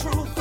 truth.